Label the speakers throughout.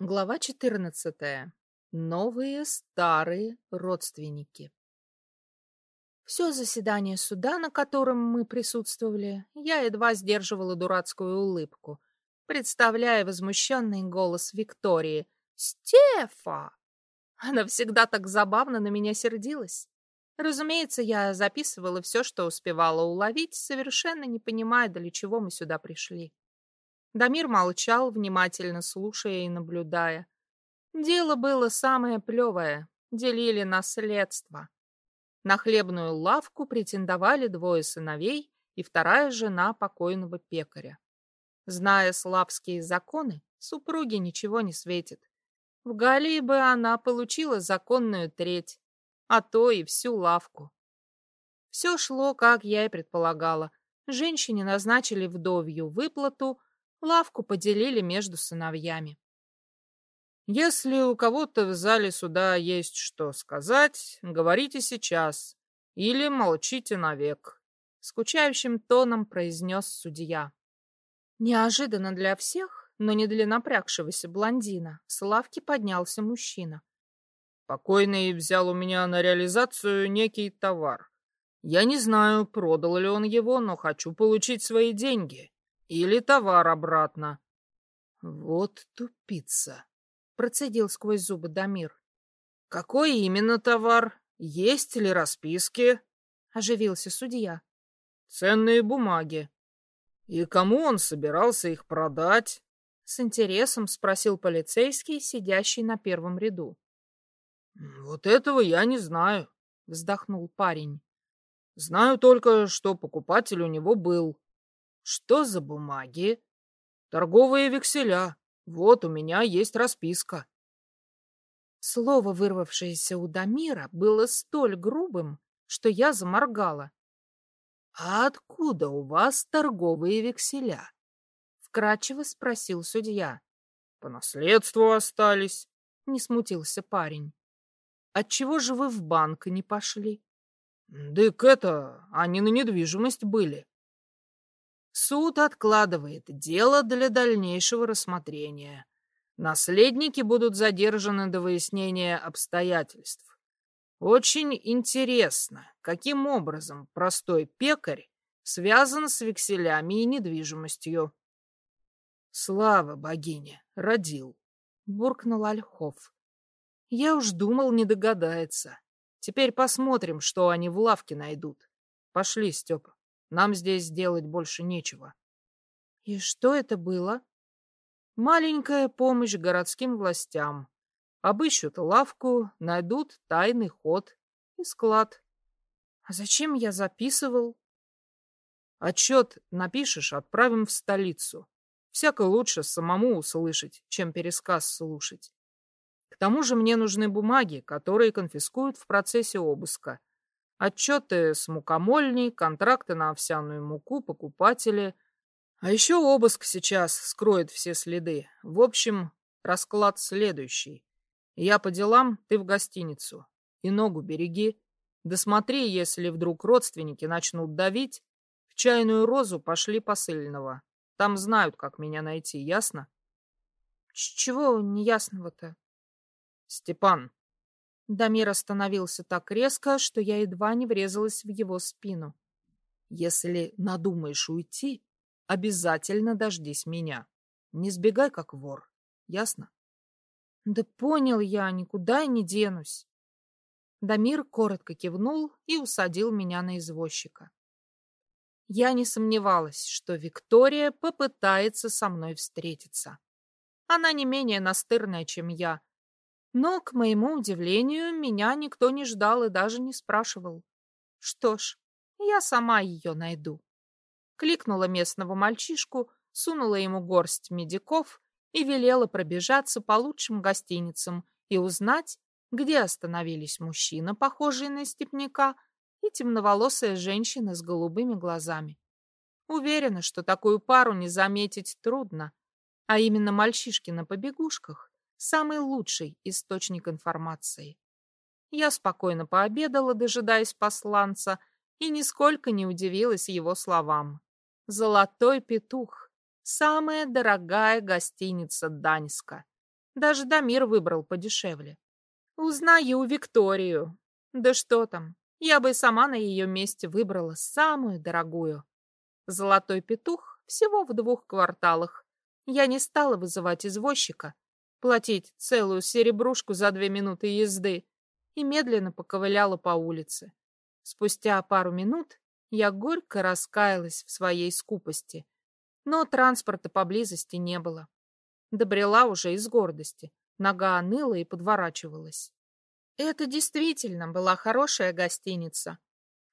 Speaker 1: Глава 14. Новые старые родственники. Все заседание суда, на котором мы присутствовали, я едва сдерживала дурацкую улыбку, представляя возмущенный голос Виктории. «Стефа!» Она всегда так забавно на меня сердилась. Разумеется, я записывала все, что успевала уловить, совершенно не понимая, для чего мы сюда пришли. Дамир молчал, внимательно слушая и наблюдая. Дело было самое плевое. Делили наследство. На хлебную лавку претендовали двое сыновей и вторая жена покойного пекаря. Зная славские законы, супруге ничего не светит. В Галлии бы она получила законную треть, а то и всю лавку. Все шло, как я и предполагала. Женщине назначили вдовью выплату, Лавку поделили между сыновьями.
Speaker 2: Если у кого-то в зале суда есть что сказать, говорите сейчас или молчите навек,
Speaker 1: скучающим тоном произнес судья. Неожиданно для всех, но не для напрягшегося блондина, с лавки поднялся мужчина.
Speaker 2: Покойный взял у меня на реализацию некий товар. Я не знаю, продал ли он его, но хочу получить свои деньги. Или товар обратно.
Speaker 1: Вот тупица, процедил сквозь зубы Дамир.
Speaker 2: Какой именно товар? Есть ли расписки?
Speaker 1: Оживился судья.
Speaker 2: Ценные бумаги. И кому он собирался их продать?
Speaker 1: С интересом спросил полицейский, сидящий на первом ряду.
Speaker 2: Вот этого я не знаю, вздохнул парень. Знаю только, что покупатель у него был. Что за бумаги? Торговые векселя. Вот у меня есть расписка.
Speaker 1: Слово, вырвавшееся у Дамира, было столь грубым, что я заморгала.
Speaker 2: «А откуда у вас торговые векселя?»
Speaker 1: — вкратчиво спросил судья.
Speaker 2: «По наследству остались», —
Speaker 1: не смутился парень. «Отчего же вы в банк не пошли?»
Speaker 2: «Дык это, они на недвижимость были. Суд откладывает дело для дальнейшего рассмотрения. Наследники будут задержаны до выяснения обстоятельств. Очень интересно, каким образом простой пекарь связан с векселями и недвижимостью. Слава богине, родил, буркнул Ольхов. Я уж думал, не догадается. Теперь посмотрим, что они в лавке найдут. Пошли, Степа. Нам здесь делать больше нечего.
Speaker 1: И что это было?
Speaker 2: Маленькая помощь городским властям. Обыщут лавку, найдут тайный ход и склад.
Speaker 1: А зачем я записывал?
Speaker 2: Отчет напишешь, отправим в столицу. Всяко лучше самому услышать, чем пересказ слушать. К тому же мне нужны бумаги, которые конфискуют в процессе обыска. Отчеты с мукомольней, контракты на овсяную муку, покупатели. А еще обыск сейчас скроет все следы. В общем, расклад следующий. Я по делам, ты в гостиницу. И ногу береги. Да смотри, если вдруг родственники начнут давить, в чайную розу пошли посыльного. Там знают, как меня найти, ясно?
Speaker 1: Чего неясного-то?
Speaker 2: Степан,
Speaker 1: Дамир остановился так резко, что я едва не врезалась в его спину.
Speaker 2: «Если надумаешь уйти, обязательно дождись меня. Не сбегай, как вор. Ясно?»
Speaker 1: «Да понял я, никуда и не денусь». Дамир коротко кивнул и усадил меня на извозчика. Я не сомневалась, что Виктория попытается со мной встретиться. Она не менее настырная, чем я, но, к моему удивлению, меня никто не ждал и даже не спрашивал. Что ж, я сама ее найду. Кликнула местного мальчишку, сунула ему горсть медиков и велела пробежаться по лучшим гостиницам и узнать, где остановились мужчина, похожий на степняка, и темноволосая женщина с голубыми глазами. Уверена, что такую пару не заметить трудно, а именно мальчишки на побегушках самый лучший источник информации. Я спокойно пообедала, дожидаясь посланца, и нисколько не удивилась его словам. «Золотой петух» — самая дорогая гостиница Даньска. Даже Дамир выбрал подешевле. Узнаю Викторию. Да что там, я бы сама на ее месте выбрала самую дорогую. Золотой петух всего в двух кварталах. Я не стала вызывать извозчика, платить целую серебрушку за две минуты езды и медленно поковыляла по улице. Спустя пару минут я горько раскаялась в своей скупости, но транспорта поблизости не было. Добрела уже из гордости, нога ныла и подворачивалась. Это действительно была хорошая гостиница.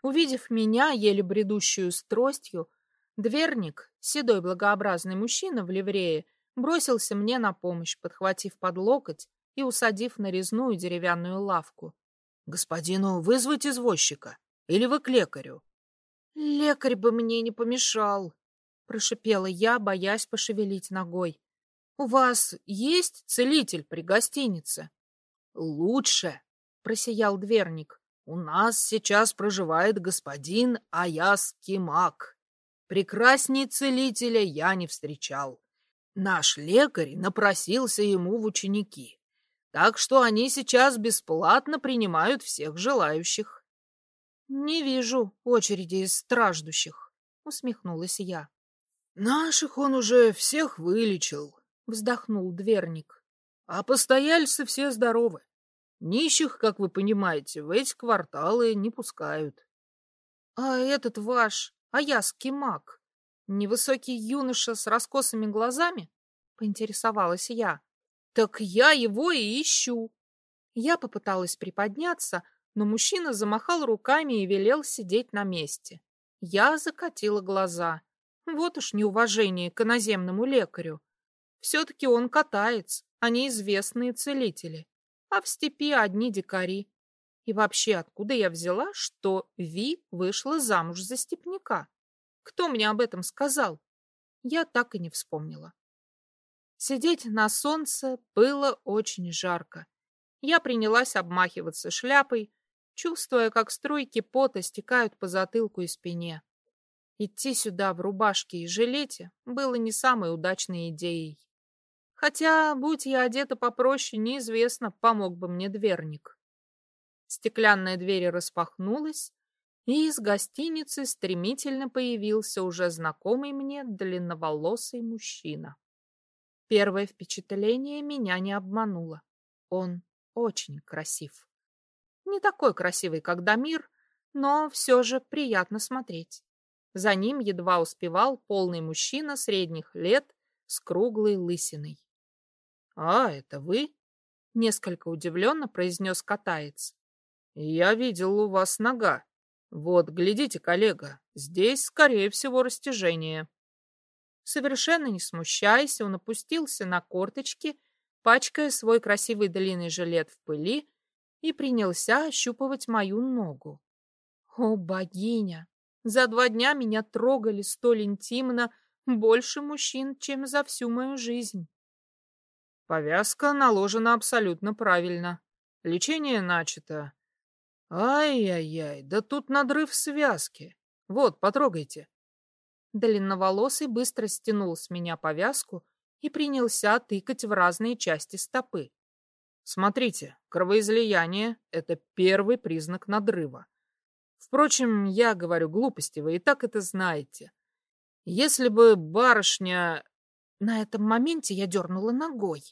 Speaker 1: Увидев меня, еле бредущую с тростью, дверник, седой благообразный мужчина в ливрее, бросился мне на помощь, подхватив под локоть и усадив на резную деревянную лавку.
Speaker 2: — Господину вызвать извозчика? Или вы к лекарю?
Speaker 1: — Лекарь бы мне не помешал, — прошипела я, боясь пошевелить ногой. — У вас есть целитель при гостинице?
Speaker 2: — Лучше, — просиял дверник. — У нас сейчас проживает господин Аяс Кимак. Прекрасней целителя я не встречал. Наш лекарь напросился ему в ученики. Так что они сейчас бесплатно принимают всех желающих.
Speaker 1: — Не вижу очереди из страждущих, — усмехнулась я.
Speaker 2: — Наших он уже всех вылечил, — вздохнул дверник. — А постояльцы все здоровы. Нищих, как вы понимаете, в эти кварталы не пускают.
Speaker 1: — А этот ваш, аяский маг, невысокий юноша с раскосыми глазами? — поинтересовалась я. Так я его и ищу. Я попыталась приподняться, но мужчина замахал руками и велел сидеть на месте. Я закатила глаза. Вот уж неуважение к иноземному лекарю. Все-таки он катается, а не известные целители. А в степи одни дикари. И вообще, откуда я взяла, что Ви вышла замуж за степняка? Кто мне об этом сказал? Я так и не вспомнила. Сидеть на солнце было очень жарко. Я принялась обмахиваться шляпой, чувствуя, как струйки пота стекают по затылку и спине. Идти сюда в рубашке и жилете было не самой удачной идеей. Хотя, будь я одета попроще, неизвестно, помог бы мне дверник. Стеклянная дверь распахнулась, и из гостиницы стремительно появился уже знакомый мне длинноволосый мужчина. Первое впечатление меня не обмануло. Он очень красив. Не такой красивый, как Дамир, но все же приятно смотреть. За ним едва успевал полный мужчина средних лет с круглой лысиной.
Speaker 2: — А, это вы?
Speaker 1: — несколько удивленно произнес катаец.
Speaker 2: — Я видел у вас нога. Вот, глядите, коллега, здесь, скорее всего, растяжение.
Speaker 1: Совершенно не смущаясь, он опустился на корточки, пачкая свой красивый длинный жилет в пыли, и принялся ощупывать мою ногу. О, богиня! За два дня меня трогали столь интимно больше мужчин, чем за всю мою жизнь.
Speaker 2: Повязка наложена абсолютно правильно. Лечение начато. Ай-яй-яй, да тут надрыв связки. Вот, потрогайте.
Speaker 1: Длинноволосый быстро стянул с меня повязку и принялся тыкать в разные части стопы.
Speaker 2: Смотрите, кровоизлияние — это первый признак надрыва. Впрочем, я говорю глупости, вы и так это знаете. Если бы барышня...
Speaker 1: На этом моменте я дернула ногой.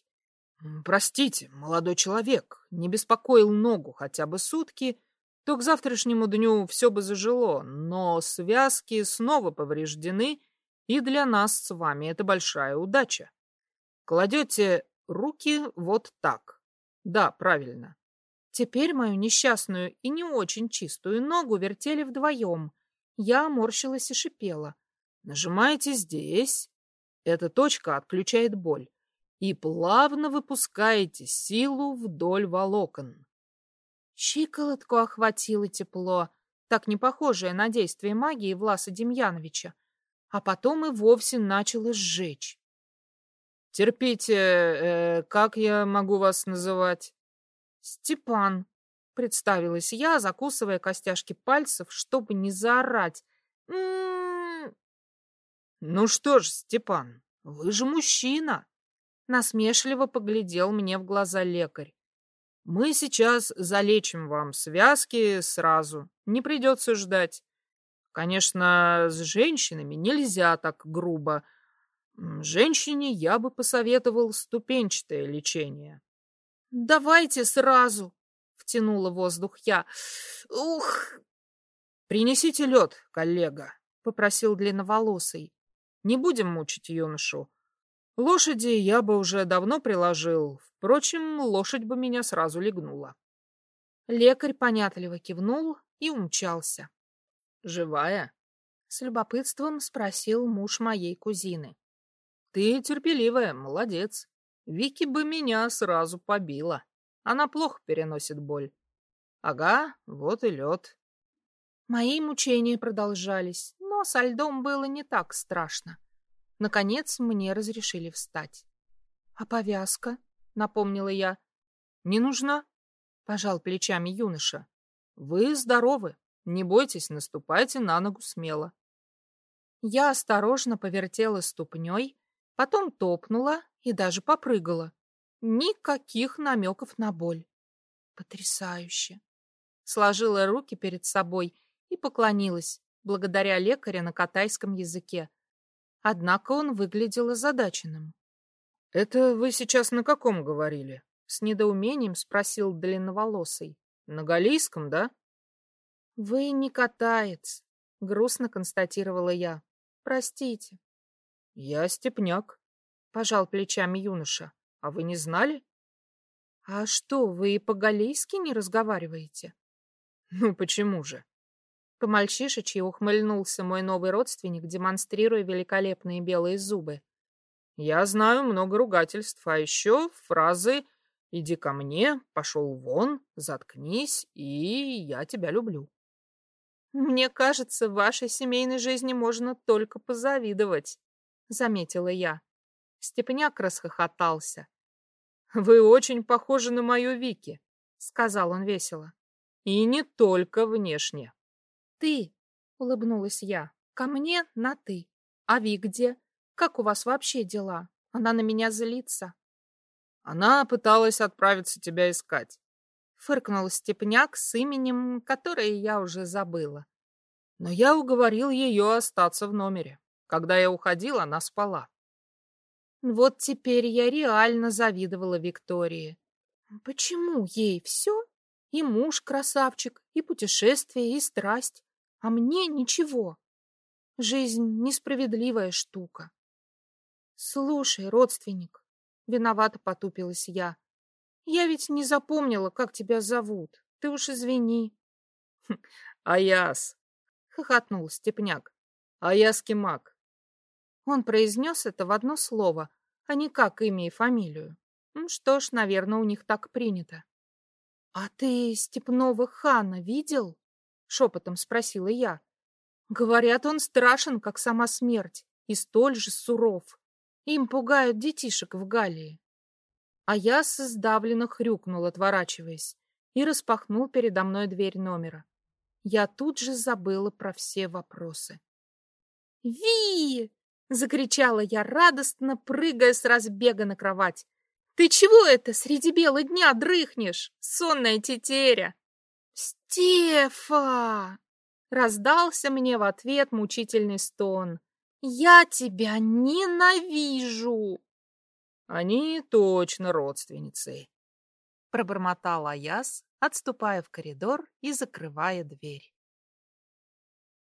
Speaker 2: Простите, молодой человек, не беспокоил ногу хотя бы сутки, то к завтрашнему дню все бы зажило, но связки снова повреждены, и для нас с вами это большая удача. Кладете руки вот так. Да, правильно.
Speaker 1: Теперь мою несчастную и не очень чистую ногу вертели вдвоем. Я морщилась и шипела.
Speaker 2: Нажимаете здесь. Эта точка отключает боль. И плавно выпускаете силу вдоль волокон.
Speaker 1: Щиколотку охватило тепло, так не похожее на действие магии Власа Демьяновича, а потом и вовсе начало сжечь.
Speaker 2: «Терпите, э, как я могу вас называть?»
Speaker 1: «Степан», — представилась я, закусывая костяшки пальцев, чтобы не заорать. «М -м -м
Speaker 2: «Ну что ж, Степан, вы же мужчина!»
Speaker 1: Насмешливо поглядел мне в глаза лекарь.
Speaker 2: Мы сейчас залечим вам связки сразу, не придется ждать. Конечно, с женщинами нельзя так грубо. Женщине я бы посоветовал ступенчатое лечение.
Speaker 1: Давайте сразу, втянула воздух я. Ух!
Speaker 2: Принесите лед, коллега, попросил длинноволосый. Не будем мучить юношу. Лошади я бы уже давно приложил. Впрочем, лошадь бы меня сразу легнула.
Speaker 1: Лекарь понятливо кивнул и умчался.
Speaker 2: «Живая?»
Speaker 1: — с любопытством спросил муж моей кузины.
Speaker 2: «Ты терпеливая, молодец. Вики бы меня сразу побила. Она плохо переносит боль. Ага, вот и лед».
Speaker 1: Мои мучения продолжались, но со льдом было не так страшно. Наконец мне разрешили встать. — А повязка? — напомнила я.
Speaker 2: — Не нужна, — пожал плечами юноша. — Вы здоровы. Не бойтесь, наступайте на ногу смело.
Speaker 1: Я осторожно повертела ступней, потом топнула и даже попрыгала. Никаких намеков на боль. Потрясающе. Сложила руки перед собой и поклонилась, благодаря лекаря на катайском языке. Однако он выглядел озадаченным.
Speaker 2: — Это вы сейчас на каком говорили?
Speaker 1: — с недоумением спросил длинноволосый.
Speaker 2: — На галийском, да?
Speaker 1: — Вы не катаец, — грустно констатировала я. — Простите.
Speaker 2: — Я степняк, — пожал плечами юноша. — А вы не знали?
Speaker 1: — А что, вы по-галийски не разговариваете?
Speaker 2: — Ну, почему же?
Speaker 1: По-мальчишечьи ухмыльнулся мой новый родственник, демонстрируя великолепные белые зубы.
Speaker 2: «Я знаю много ругательств, а еще фразы «иди ко мне», «пошел вон», «заткнись» и «я тебя люблю».
Speaker 1: «Мне кажется, в вашей семейной жизни можно только позавидовать», — заметила я. Степняк расхохотался.
Speaker 2: «Вы очень похожи на мою Вики», — сказал он весело. «И не только внешне».
Speaker 1: «Ты!» — улыбнулась я. «Ко мне на «ты». А Ви где? Как у вас вообще дела? Она на меня злится».
Speaker 2: «Она пыталась отправиться тебя искать», —
Speaker 1: фыркнул Степняк с именем, которое я уже забыла.
Speaker 2: «Но я уговорил ее остаться в номере. Когда я уходил, она спала».
Speaker 1: Вот теперь я реально завидовала Виктории. Почему ей все? И муж красавчик, и путешествие, и страсть а мне ничего. Жизнь несправедливая штука. Слушай, родственник, виновато потупилась я. Я ведь не запомнила, как тебя зовут. Ты уж извини.
Speaker 2: Аяс,
Speaker 1: хохотнул Степняк.
Speaker 2: Аяски маг.
Speaker 1: Он произнес это в одно слово, а не как имя и фамилию. Ну что ж, наверное, у них так принято. А ты степного хана видел? Шепотом спросила я. Говорят, он страшен, как сама смерть, и столь же суров. Им пугают детишек в Галлии. А я сдавленно хрюкнул, отворачиваясь, и распахнул передо мной дверь номера. Я тут же забыла про все вопросы. «Ви!» — закричала я радостно, прыгая с разбега на кровать. «Ты чего это среди бела дня дрыхнешь, сонная тетеря?» «Стефа!» — раздался мне в ответ мучительный стон. «Я тебя ненавижу!»
Speaker 2: «Они точно родственницы!»
Speaker 1: — пробормотал Аяс, отступая в коридор и закрывая дверь.